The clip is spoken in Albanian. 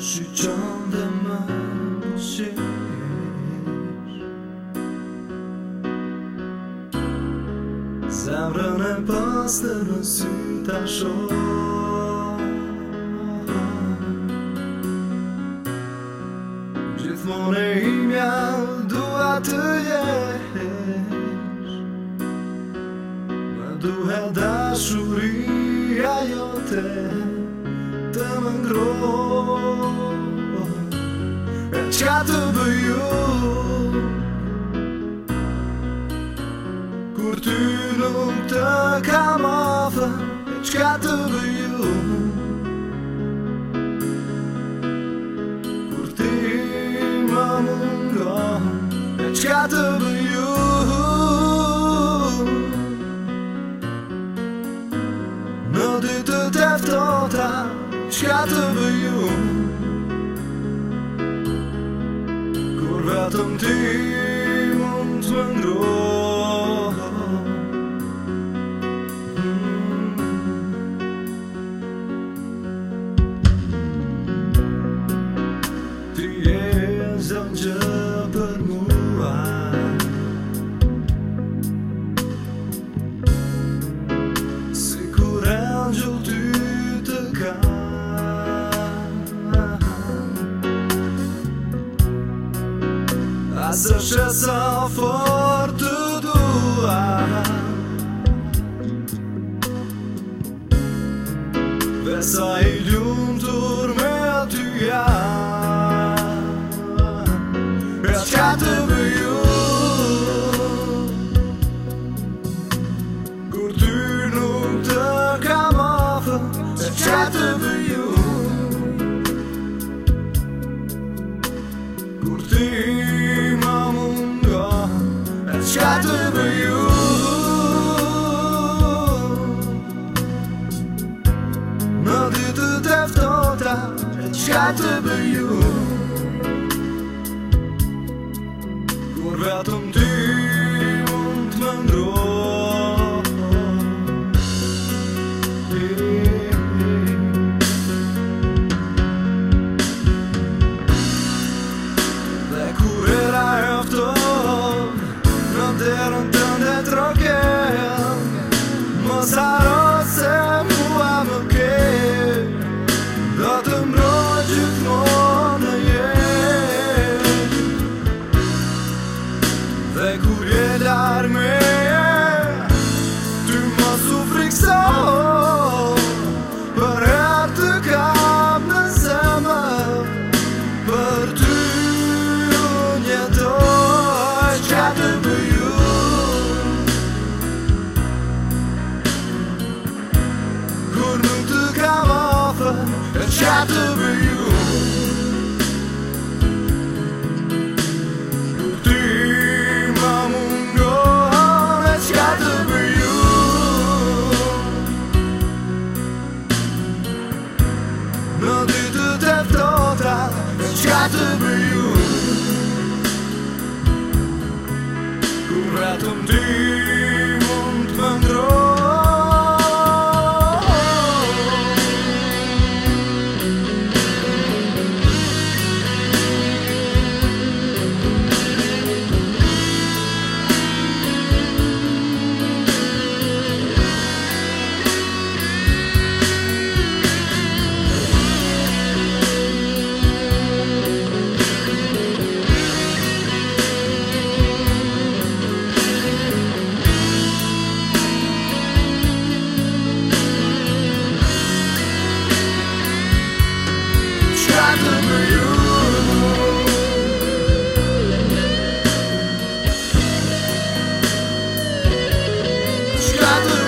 Shqyqon dhe më nështë që njështë Sa më rënë e pas të nësyt asho Gjithmon e imja duha të jesh Në duhe dashuria jo të më ngroj Që qka të bëjum Kur ty nuk të kam ofën Që qka të bëjum Kur ty nuk të kam ofën Që qka të bëjum Në ditë të teftota Që qka të bëjum 当地农村的。Asë që sa fort të dua Dhe sa i ljumë të rme ty ja Për që ka të bëju Kur ty nuk të kam afë Për që ka të bëju got to be you. shot over you. Ты, маму, shot over you. Но ты тут в тот раз, shot over you. Братом ты. lado